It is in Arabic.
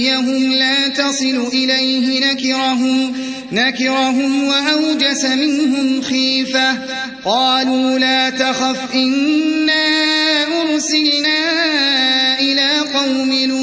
أيديهم لا تصل إليه نكرهم, نكرهم وأوجس منهم خيفة. قالوا لا تخف إنا أرسلنا إلى قوم لوط.